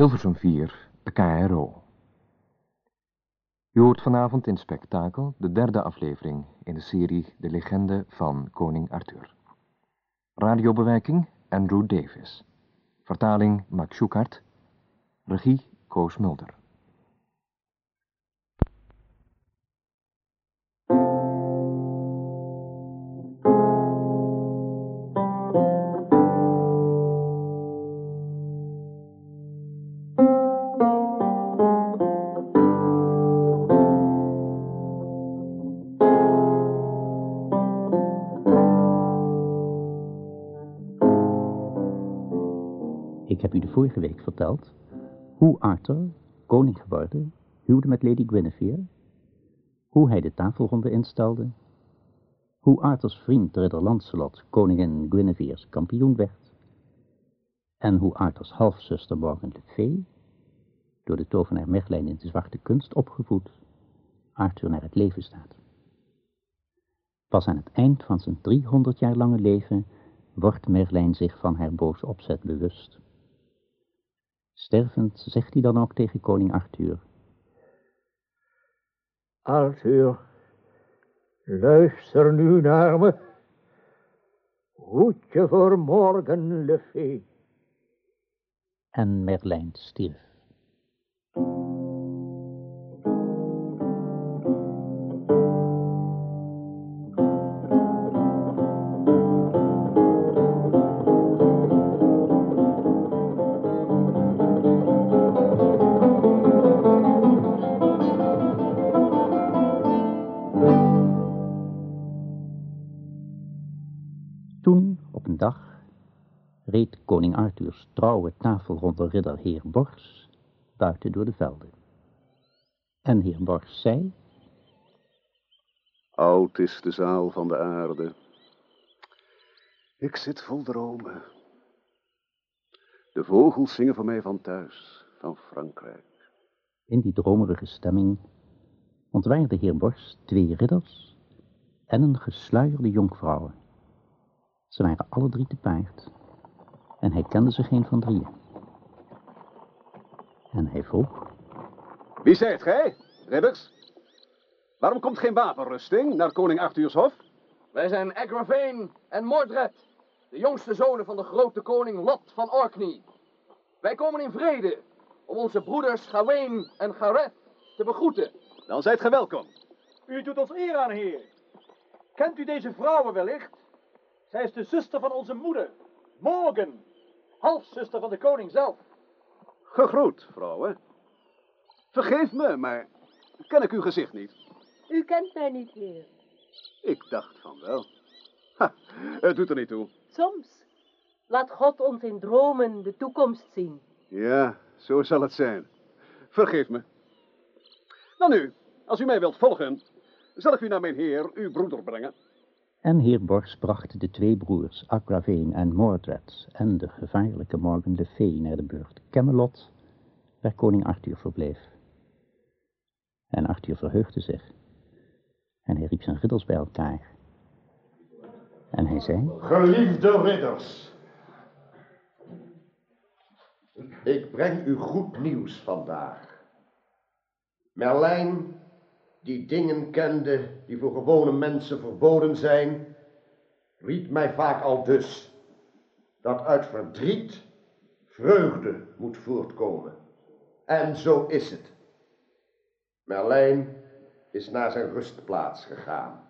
Hilversum 4, KRO. U hoort vanavond in spektakel de derde aflevering in de serie De Legende van Koning Arthur. Radiobewijking Andrew Davis. Vertaling Max Schuchart. Regie Koos Mulder. Vorige week verteld hoe Arthur, koning geworden, huwde met Lady Guinevere, hoe hij de tafelronde instelde, hoe Arthurs vriend ridder Lancelot koningin Guinevere's kampioen werd, en hoe Arthurs halfzuster Morgan le Fay, door de tovenaar Merlijn in de zwarte kunst opgevoed, Arthur naar het leven staat. Pas aan het eind van zijn 300 jaar lange leven wordt Merlijn zich van haar boze opzet bewust. Stervend zegt hij dan ook tegen koning Arthur. Arthur, luister nu naar me. Hoed je voor morgen, Le Fay. En Merlijn stierf. Reed koning Arthurs trouwe tafelronde ridder heer Bors buiten door de velden. En heer Bors zei, Oud is de zaal van de aarde. Ik zit vol dromen. De vogels zingen voor mij van thuis, van Frankrijk. in die dromerige stemming ontwaarde heer Bors twee ridders en een gesluierde jonkvrouw. Ze waren alle drie te paard en hij kende ze geen van drieën. En hij vroeg, Wie zijt gij, ridders? Waarom komt geen wapenrusting naar koning Arthurs hof? Wij zijn Agravain en Mordred, de jongste zonen van de grote koning Lot van Orkney. Wij komen in vrede om onze broeders Gawain en Gareth te begroeten. Dan zijt gij welkom. U doet ons eer aan, heer. Kent u deze vrouwen wellicht? Zij is de zuster van onze moeder, Morgan, halfzuster van de koning zelf. Gegroet, vrouwen. Vergeef me, maar ken ik uw gezicht niet? U kent mij niet, heer. Ik dacht van wel. Ha, het doet er niet toe. Soms laat God ons in dromen de toekomst zien. Ja, zo zal het zijn. Vergeef me. Nou nu, als u mij wilt volgen, zal ik u naar mijn heer, uw broeder, brengen. En heer Bors bracht de twee broers Agravain en Mordred en de gevaarlijke Morgan le Fay naar de burcht Camelot, waar koning Arthur verbleef. En Arthur verheugde zich. En hij riep zijn ridders bij elkaar. En hij zei, Geliefde ridders. Ik breng u goed nieuws vandaag. Merlijn, die dingen kende die voor gewone mensen verboden zijn, riep mij vaak al dus dat uit verdriet vreugde moet voortkomen. En zo is het. Merlijn is naar zijn rustplaats gegaan.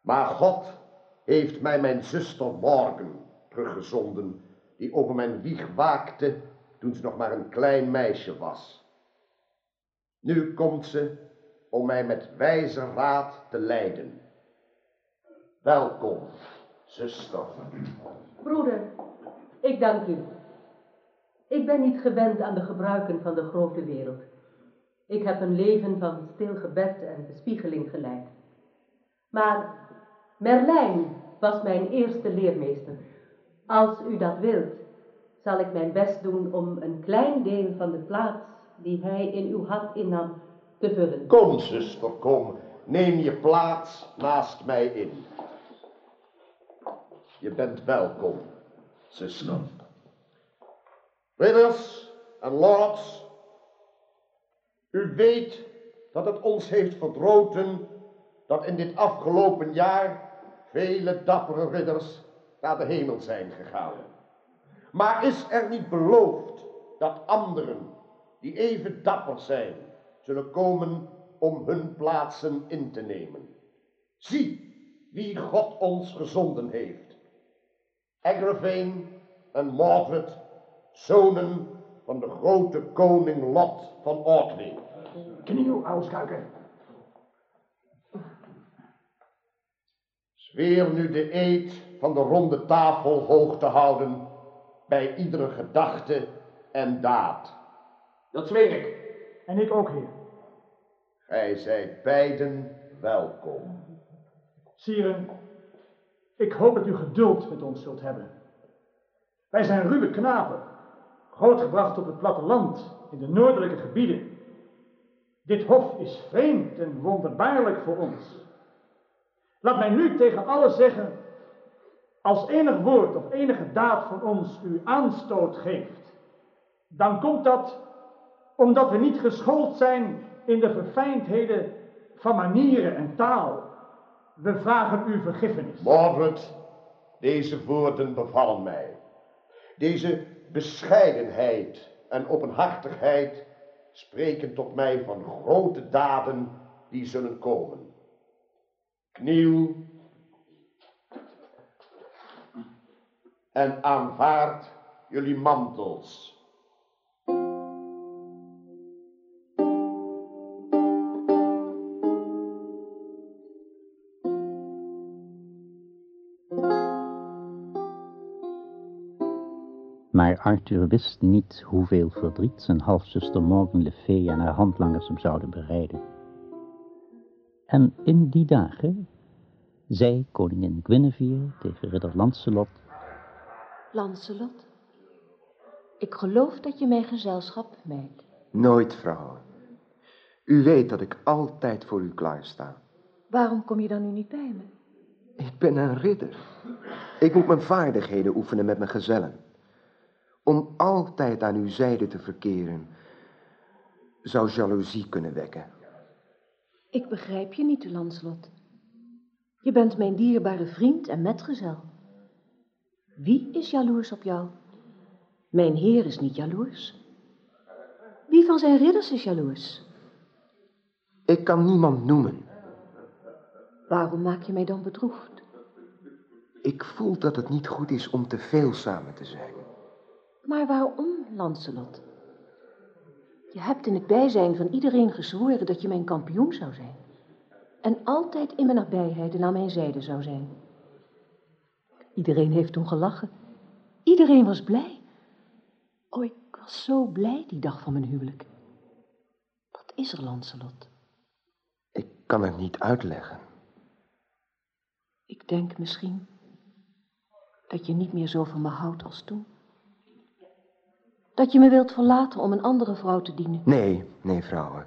Maar God heeft mij mijn zuster Morgan teruggezonden, die over mijn wieg waakte toen ze nog maar een klein meisje was. Nu komt ze om mij met wijze raad te leiden. Welkom, zuster. Broeder, ik dank u. Ik ben niet gewend aan de gebruiken van de grote wereld. Ik heb een leven van stil gebed en bespiegeling geleid. Maar Merlijn was mijn eerste leermeester. Als u dat wilt, zal ik mijn best doen om een klein deel van de plaats die hij in uw hart innam te vullen. Kom, zuster, kom. Neem je plaats naast mij in. Je bent welkom, zuster. Ridders, en lords, u weet dat het ons heeft verdroten dat in dit afgelopen jaar vele dappere ridders naar de hemel zijn gegaan. Maar is er niet beloofd dat anderen, die even dapper zijn, zullen komen om hun plaatsen in te nemen? Zie wie God ons gezonden heeft. Agravain en Mordred, zonen van de grote koning Lot van Orkney. Kniel, uilskuiken. Zweer nu de eed van de ronde tafel hoog te houden bij iedere gedachte en daad. Dat zweer ik. En ik ook, heer. Gij zijt beiden welkom. Sieren, ik hoop dat u geduld met ons zult hebben. Wij zijn ruwe knapen, grootgebracht op het platteland in de noordelijke gebieden. Dit hof is vreemd en wonderbaarlijk voor ons. Laat mij nu tegen allen zeggen, als enig woord of enige daad van ons u aanstoot geeft, dan komt dat omdat we niet geschoold zijn in de verfijndheden van manieren en taal. We vragen u vergiffenis. Mordred, deze woorden bevallen mij. Deze bescheidenheid en openhartigheid spreken tot mij van grote daden die zullen komen. Kniel en aanvaard jullie mantels. Arthur wist niet hoeveel verdriet zijn halfzuster Morgan Le Fay en haar handlangers hem zouden bereiden. En in die dagen zei koningin Guinevere tegen ridder Lancelot, Lancelot, ik geloof dat je mijn gezelschap mijt. Nooit, vrouw. U weet dat ik altijd voor u klaarsta. Waarom kom je dan nu niet bij me? Ik ben een ridder. Ik moet mijn vaardigheden oefenen met mijn gezellen. Altijd aan uw zijde te verkeren, zou jaloezie kunnen wekken. Ik begrijp je niet, Lancelot. Je bent mijn dierbare vriend en metgezel. Wie is jaloers op jou? Mijn heer is niet jaloers. Wie van zijn ridders is jaloers? Ik kan niemand noemen. Waarom maak je mij dan bedroefd? Ik voel dat het niet goed is om te veel samen te zijn. Maar waarom, Lancelot? Je hebt in het bijzijn van iedereen gezworen dat je mijn kampioen zou zijn. En altijd in mijn nabijheid en aan mijn zijde zou zijn. Iedereen heeft toen gelachen. Iedereen was blij. Oh, ik was zo blij die dag van mijn huwelijk. Wat is er, Lancelot? Ik kan het niet uitleggen. Ik denk misschien dat je niet meer zo van me houdt als toen. Dat je me wilt verlaten om een andere vrouw te dienen. Nee, nee, vrouwen.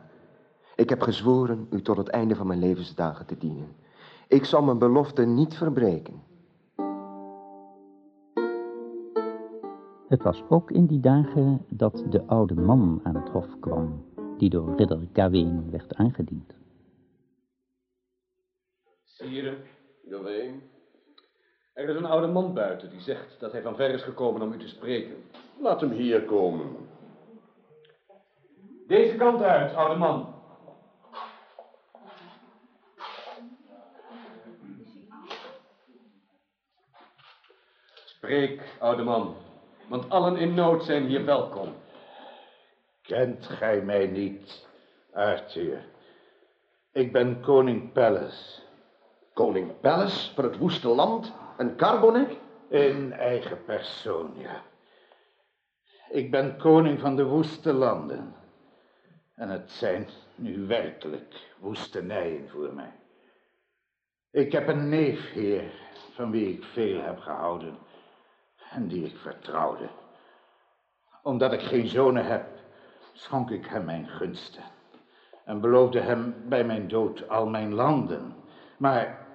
Ik heb gezworen u tot het einde van mijn levensdagen te dienen. Ik zal mijn belofte niet verbreken. Het was ook in die dagen dat de oude man aan het hof kwam, die door ridder Gawain werd aangediend. Sire, Gawain, er is een oude man buiten die zegt dat hij van ver is gekomen om u te spreken. Laat hem hier komen. Deze kant uit, oude man. Spreek, oude man, want allen in nood zijn hier welkom. Kent gij mij niet, Arthur? Ik ben koning Pelles. Koning Pelles van het woeste land en Carbonek? In eigen persoon, ja. Ik ben koning van de woeste landen. En het zijn nu werkelijk woestenijen voor mij. Ik heb een neef hier, van wie ik veel heb gehouden en die ik vertrouwde. Omdat ik geen zonen heb, schonk ik hem mijn gunsten en beloofde hem bij mijn dood al mijn landen. Maar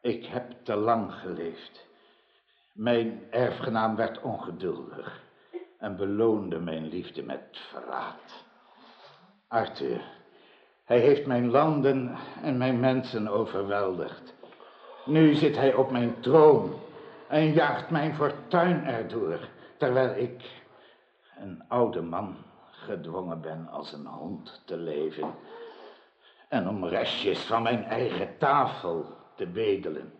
ik heb te lang geleefd. Mijn erfgenaam werd ongeduldig en beloonde mijn liefde met verraad. Arthur, hij heeft mijn landen en mijn mensen overweldigd. Nu zit hij op mijn troon en jaagt mijn fortuin erdoor, terwijl ik, een oude man, gedwongen ben als een hond te leven en om restjes van mijn eigen tafel te bedelen.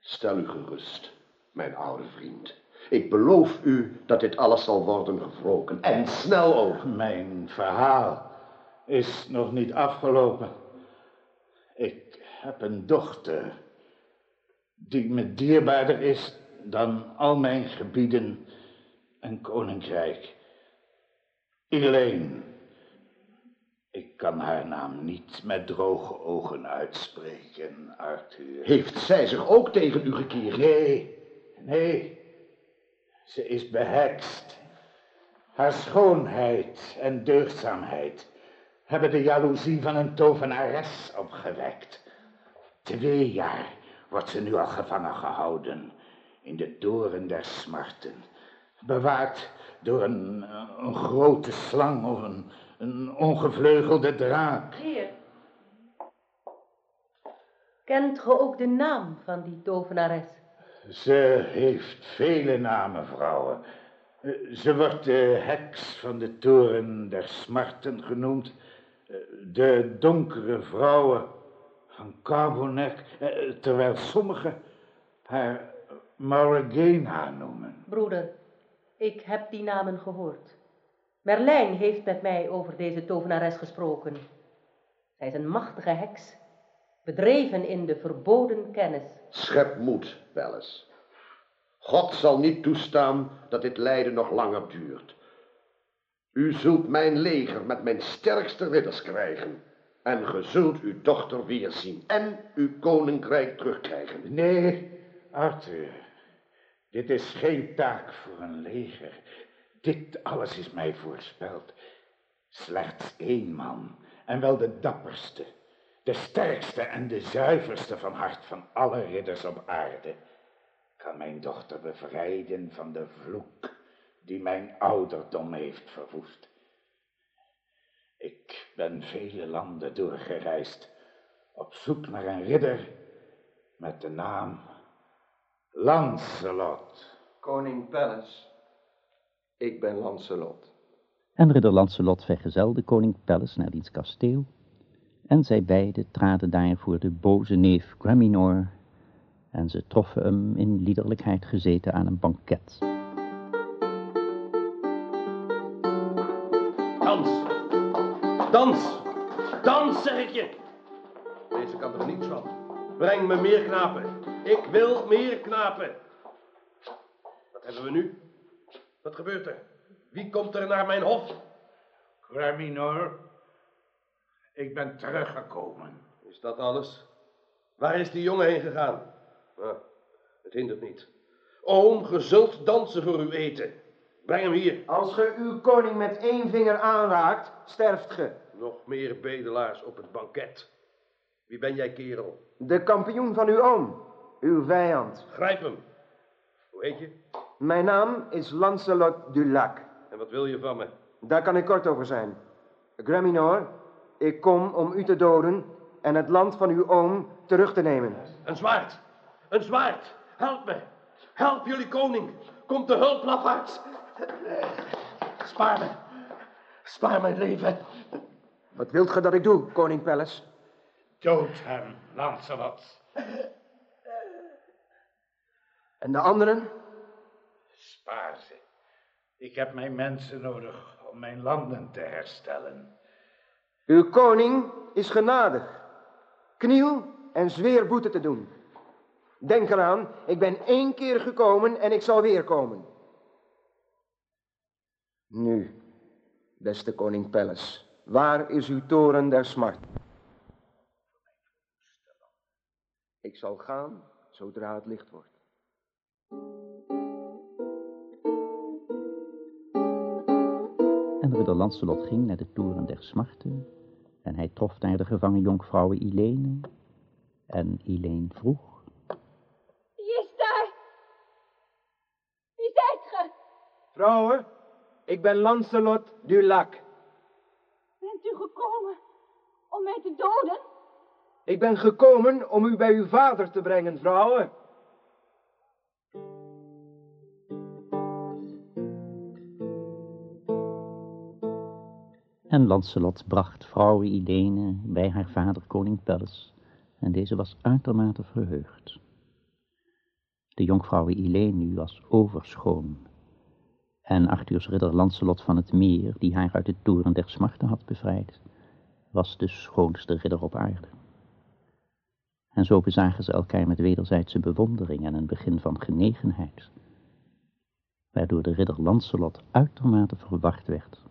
Stel u gerust, mijn oude vriend. Ik beloof u dat dit alles zal worden gewroken. En snel ook. Mijn verhaal is nog niet afgelopen. Ik heb een dochter die me dierbaarder is dan al mijn gebieden en koninkrijk. Elaine. Ik kan haar naam niet met droge ogen uitspreken, Arthur. Heeft zij zich ook tegen u gekeerd? Nee, nee. Ze is behekst. Haar schoonheid en deugdzaamheid hebben de jaloezie van een tovenares opgewekt. Twee jaar wordt ze nu al gevangen gehouden in de doren der smarten. Bewaard door een, een grote slang of een, een ongevleugelde draak. Heer, kent ge ook de naam van die tovenares? Ze heeft vele namen, vrouwen. Ze wordt de heks van de toren der smarten genoemd. De donkere vrouwen van Carbonek, terwijl sommigen haar Mauragena noemen. Broeder, ik heb die namen gehoord. Merlijn heeft met mij over deze tovenares gesproken. Zij is een machtige heks, bedreven in de verboden kennis. Schep moed, Welles. God zal niet toestaan dat dit lijden nog langer duurt. U zult mijn leger met mijn sterkste ridders krijgen. En ge zult uw dochter weerzien en uw koninkrijk terugkrijgen. Nee, Arthur. Dit is geen taak voor een leger. Dit alles is mij voorspeld. Slechts één man, en wel de dapperste, de sterkste en de zuiverste van hart van alle ridders op aarde, kan mijn dochter bevrijden van de vloek die mijn ouderdom heeft verwoest. Ik ben vele landen doorgereisd, op zoek naar een ridder met de naam Lancelot. Koning Pelles, ik ben Lancelot. En ridder Lancelot vergezelde koning Pelles naar diens kasteel, en zij beiden traden daar voor de boze neef Graminor, en ze troffen hem in liederlijkheid gezeten aan een banket. Dans! Dans! Dans, zeg ik je! Deze kan er niets van. Breng me meer knapen. Ik wil meer knapen. Wat hebben we nu? Wat gebeurt er? Wie komt er naar mijn hof? Graminor, ik ben teruggekomen. Is dat alles? Waar is die jongen heen gegaan? Ah, het hindert niet. Oom, ge zult dansen voor uw eten. Breng hem hier. Als ge uw koning met één vinger aanraakt, sterft ge. Nog meer bedelaars op het banket. Wie ben jij, kerel? De kampioen van uw oom, uw vijand. Grijp hem. Hoe heet je? Mijn naam is Lancelot du Lac. En wat wil je van me? Daar kan ik kort over zijn. Graminor, ik kom om u te doden en het land van uw oom terug te nemen. Een zwaard! Een zwaard! Help me! Help jullie koning! Kom te hulp, lafaards! Spaar me! Spaar mijn leven! Wat wilt ge dat ik doe, koning Pelles? Dood hem, Lancelot. En de anderen? Spaar ze. Ik heb mijn mensen nodig om mijn landen te herstellen. Uw koning is genadig. Kniel en zweer boete te doen. Denk eraan, ik ben één keer gekomen en ik zal weer komen. Nu, beste koning Pelles, waar is uw toren der smart? Ik zal gaan zodra het licht wordt. En ridder Lancelot ging naar de toren der smarten, en hij trof daar de gevangen jonkvrouwe Ilene, en Ilene vroeg, Wie is daar? Wie zijt ge? Vrouwen, ik ben Lancelot du Lac. Bent u gekomen om mij te doden? Ik ben gekomen om u bij uw vader te brengen, vrouwen. En Lancelot bracht vrouwe Ilene bij haar vader koning Pelles, en deze was uitermate verheugd. De jonkvrouwe Ilene was overschoon, en Arthurs ridder Lancelot van het Meer, die haar uit de toren der smarten had bevrijd, was de schoonste ridder op aarde. En zo bezagen ze elkaar met wederzijdse bewondering en een begin van genegenheid, waardoor de ridder Lancelot uitermate verwacht werd.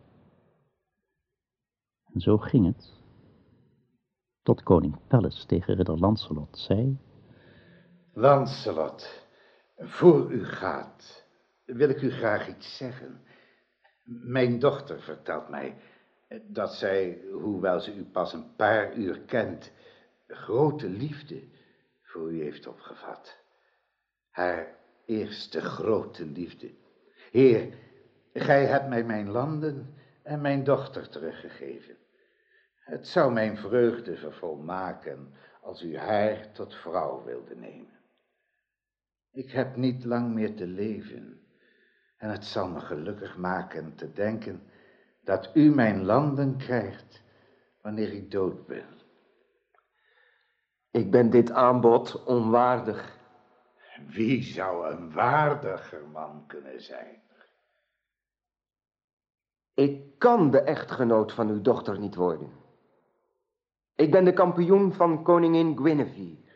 Zo ging het, tot koning Pelles tegen ridder Lancelot zei... Lancelot, voor u gaat, wil ik u graag iets zeggen. Mijn dochter vertelt mij dat zij, hoewel ze u pas een paar uur kent, grote liefde voor u heeft opgevat. Haar eerste grote liefde. Heer, gij hebt mij mijn landen en mijn dochter teruggegeven. Het zou mijn vreugde vervolmaken als u haar tot vrouw wilde nemen. Ik heb niet lang meer te leven en het zal me gelukkig maken te denken dat u mijn landen krijgt wanneer ik dood ben. Ik ben dit aanbod onwaardig. Wie zou een waardiger man kunnen zijn? Ik kan de echtgenoot van uw dochter niet worden. Ik ben de kampioen van koningin Guinevere.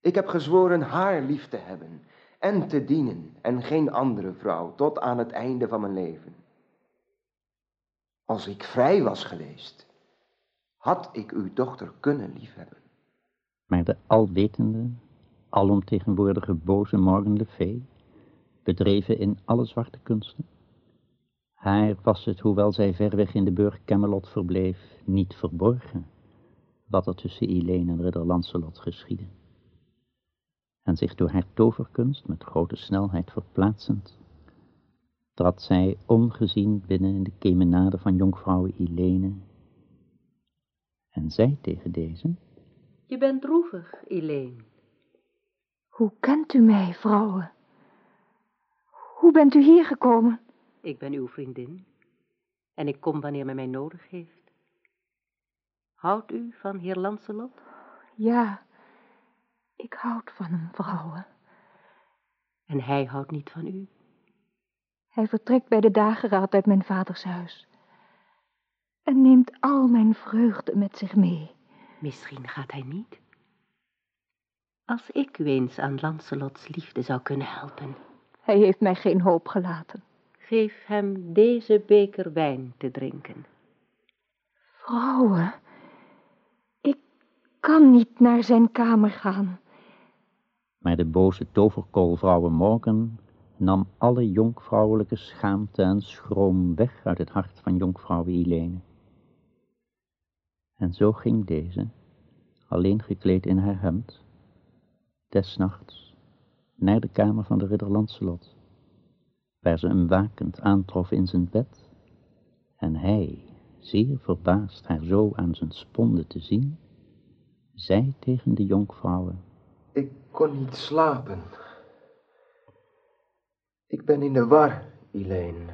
Ik heb gezworen haar lief te hebben en te dienen en geen andere vrouw tot aan het einde van mijn leven. Als ik vrij was geweest, had ik uw dochter kunnen liefhebben. Maar de alwetende, alomtegenwoordige boze Morgan Le Fay, bedreven in alle zwarte kunsten, haar was het, hoewel zij ver weg in de burg Camelot verbleef, niet verborgen wat er tussen Elaine en ridder Lancelot geschiedde. En zich door haar toverkunst met grote snelheid verplaatsend, trad zij ongezien binnen in de kemenade van jonkvrouw Elaine en zei tegen deze... Je bent droevig, Elaine. Hoe kent u mij, vrouwen? Hoe bent u hier gekomen? Ik ben uw vriendin en ik kom wanneer men mij nodig heeft. Houdt u van heer Lancelot? Ja, ik houd van hem, vrouwen. En hij houdt niet van u? Hij vertrekt bij de dageraad uit mijn vaders huis. En neemt al mijn vreugde met zich mee. Misschien gaat hij niet. Als ik u eens aan Lancelots liefde zou kunnen helpen. Hij heeft mij geen hoop gelaten. Geef hem deze beker wijn te drinken. Vrouwen, kan niet naar zijn kamer gaan. Maar de boze toverkoolvrouwe Morgan nam alle jonkvrouwelijke schaamte en schroom weg uit het hart van jonkvrouw Helene. En zo ging deze, alleen gekleed in haar hemd, des nachts naar de kamer van de ridder Lancelot, waar ze hem wakend aantrof in zijn bed, en hij, zeer verbaasd haar zo aan zijn sponde te zien, zei tegen de jonkvrouwen, Ik kon niet slapen. Ik ben in de war, Elaine.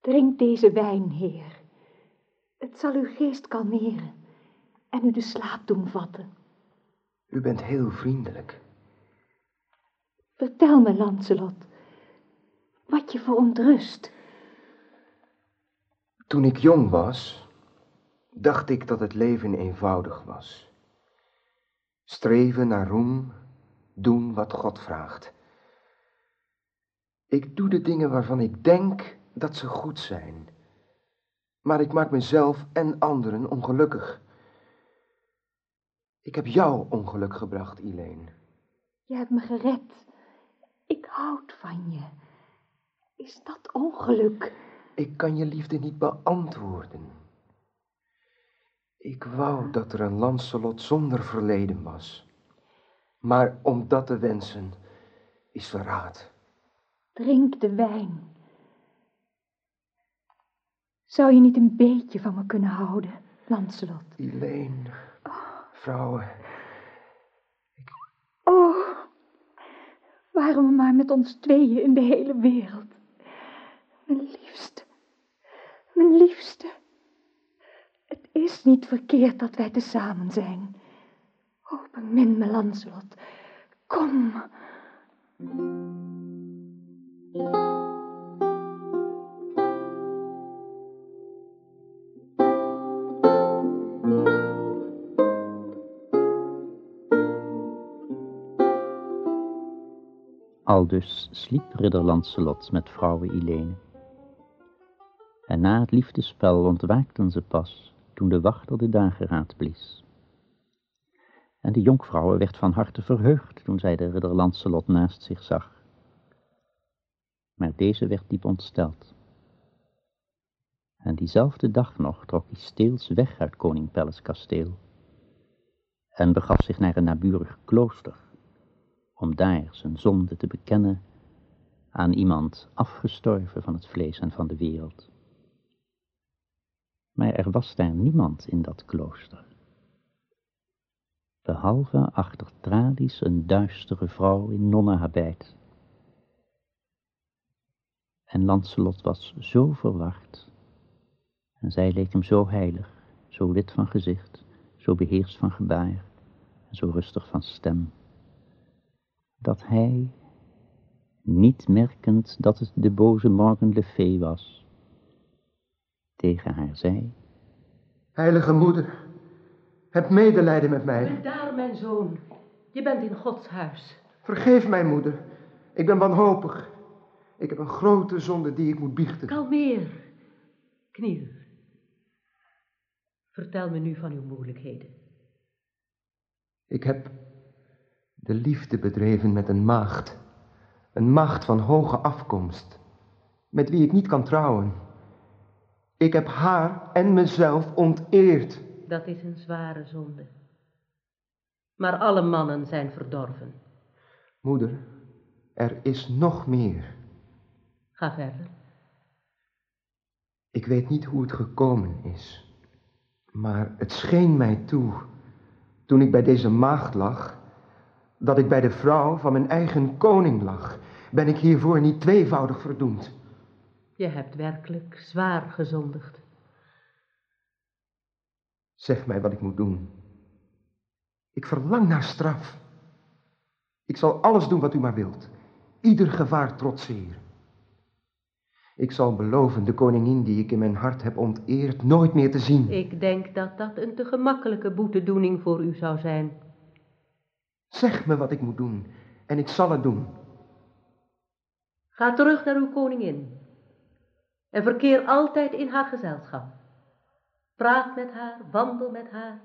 Drink deze wijn, heer. Het zal uw geest kalmeren en u de slaap doen vatten. U bent heel vriendelijk. Vertel me, Lancelot, wat je verontrust. Toen ik jong was, dacht ik dat het leven eenvoudig was. Streven naar roem, doen wat God vraagt. Ik doe de dingen waarvan ik denk dat ze goed zijn. Maar ik maak mezelf en anderen ongelukkig. Ik heb jou ongeluk gebracht, Elaine. Je hebt me gered. Ik houd van je. Is dat ongeluk? Ik kan je liefde niet beantwoorden. Ik wou dat er een Lancelot zonder verleden was. Maar om dat te wensen is verraad. Drink de wijn. Zou je niet een beetje van me kunnen houden, Lancelot? Elaine, vrouwen. Oh, waren we maar met ons tweeën in de hele wereld. Mijn liefste, mijn liefste. Is niet verkeerd dat wij tezamen zijn. Oh, bemin me, Lancelot. Kom. Aldus sliep ridder Lancelot met vrouwe Ilene. En na het liefdespel ontwaakten ze pas, toen de wachter de dageraad blies. En de jonkvrouwe werd van harte verheugd toen zij de ridder Lancelot naast zich zag. Maar deze werd diep ontsteld. En diezelfde dag nog trok hij steels weg uit koning Pelles kasteel en begaf zich naar een naburig klooster om daar zijn zonde te bekennen aan iemand afgestorven van het vlees en van de wereld. Maar er was daar niemand in dat klooster, behalve achter tralies een duistere vrouw in nonnenhabijt. En Lancelot was zo verward, en zij leek hem zo heilig, zo wit van gezicht, zo beheerst van gebaar, en zo rustig van stem dat hij, niet merkend dat het de boze Morgan Le was, tegen haar zei... Heilige moeder, heb medelijden met mij. Daar, mijn zoon. Je bent in Gods huis. Vergeef mij, moeder. Ik ben wanhopig. Ik heb een grote zonde die ik moet biechten. Kalmeer. Kniel. Vertel me nu van uw moeilijkheden. Ik heb de liefde bedreven met een maagd. Een maagd van hoge afkomst, met wie ik niet kan trouwen. Ik heb haar en mezelf onteerd. Dat is een zware zonde. Maar alle mannen zijn verdorven. Moeder, er is nog meer. Ga verder. Ik weet niet hoe het gekomen is, maar het scheen mij toe, toen ik bij deze maagd lag, dat ik bij de vrouw van mijn eigen koning lag, ben ik hiervoor niet tweevoudig verdoemd. Je hebt werkelijk zwaar gezondigd. Zeg mij wat ik moet doen. Ik verlang naar straf. Ik zal alles doen wat u maar wilt. Ieder gevaar trotseren. Ik zal beloven de koningin die ik in mijn hart heb onteerd nooit meer te zien. Ik denk dat dat een te gemakkelijke boetedoening voor u zou zijn. Zeg me wat ik moet doen en ik zal het doen. Ga terug naar uw koningin en verkeer altijd in haar gezelschap. Praat met haar, wandel met haar,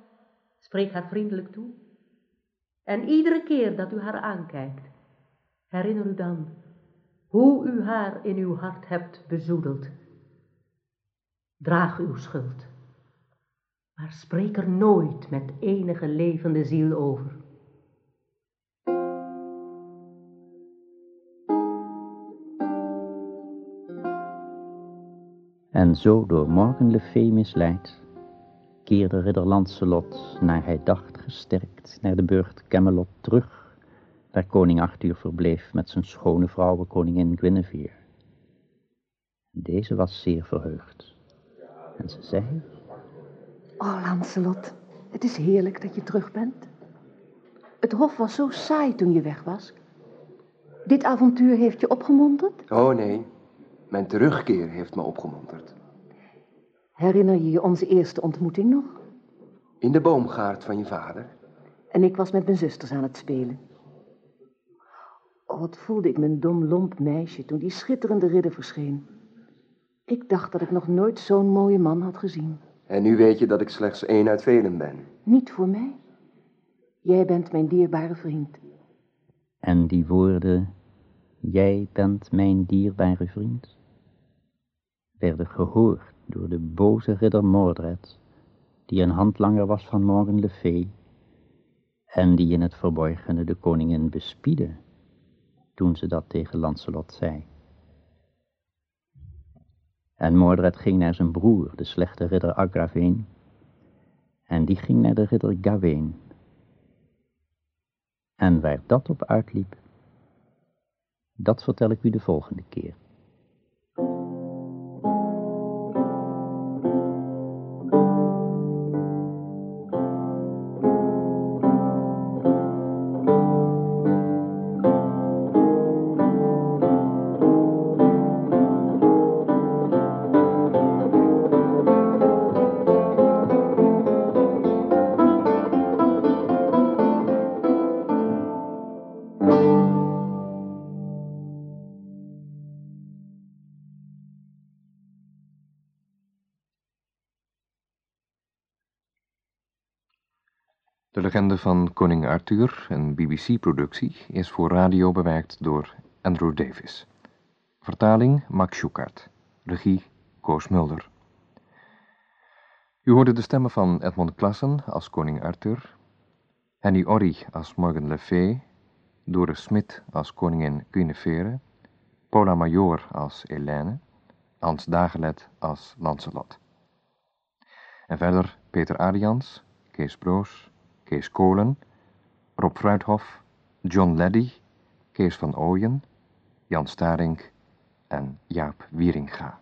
spreek haar vriendelijk toe. En iedere keer dat u haar aankijkt, herinner u dan hoe u haar in uw hart hebt bezoedeld. Draag uw schuld, maar spreek er nooit met enige levende ziel over. En zo door Morgan Le Fay misleid, keerde ridder Lancelot, naar hij dacht gesterkt, naar de burcht Camelot terug, waar koning Arthur verbleef met zijn schone vrouwe koningin Guinevere. Deze was zeer verheugd. En ze zei... Oh, Lancelot, het is heerlijk dat je terug bent. Het hof was zo saai toen je weg was. Dit avontuur heeft je opgemonterd? Oh nee, mijn terugkeer heeft me opgemonterd. Herinner je je onze eerste ontmoeting nog? In de boomgaard van je vader. En ik was met mijn zusters aan het spelen. Oh, wat voelde ik een dom, lomp meisje toen die schitterende ridder verscheen. Ik dacht dat ik nog nooit zo'n mooie man had gezien. En nu weet je dat ik slechts één uit velen ben. Niet voor mij. Jij bent mijn dierbare vriend. En die woorden, jij bent mijn dierbare vriend, werden gehoord door de boze ridder Mordred, die een handlanger was van Morgan Le Fay, en die in het verborgene de koningin bespiedde, toen ze dat tegen Lancelot zei. En Mordred ging naar zijn broer, de slechte ridder Agraveen. En die ging naar de ridder Gawain. En waar dat op uitliep, dat vertel ik u de volgende keer. De legende van koning Arthur, een BBC-productie, is voor radio bewerkt door Andrew Davis. Vertaling Max Schuckart. Regie Koos Mulder. U hoorde de stemmen van Edmond Klassen als koning Arthur, Henny Orry als Morgan Le Fay, Doris Smit als koningin Guinevere, Paula Major als Helene, Hans Dagelet als Lancelot. En verder Peter Arians, Kees Broos, Kees Kolen, Rob Fruithof, John Leddy, Kees van Ooyen, Jan Starink en Jaap Wieringa.